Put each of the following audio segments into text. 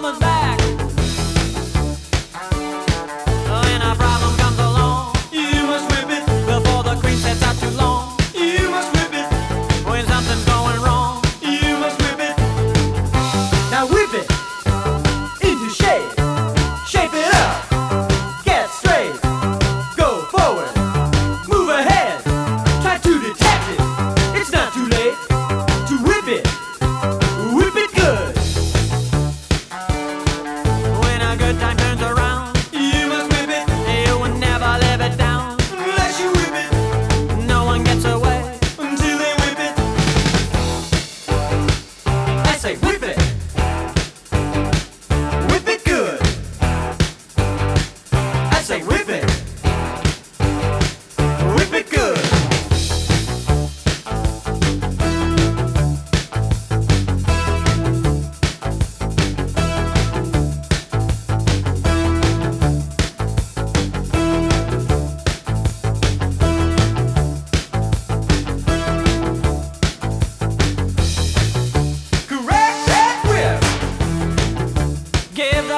mama's back. Good time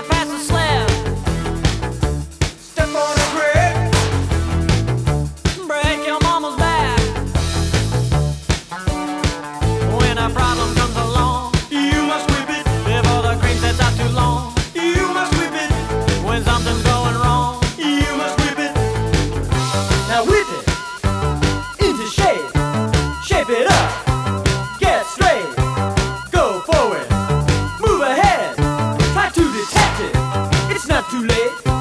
Give the pass s'infuler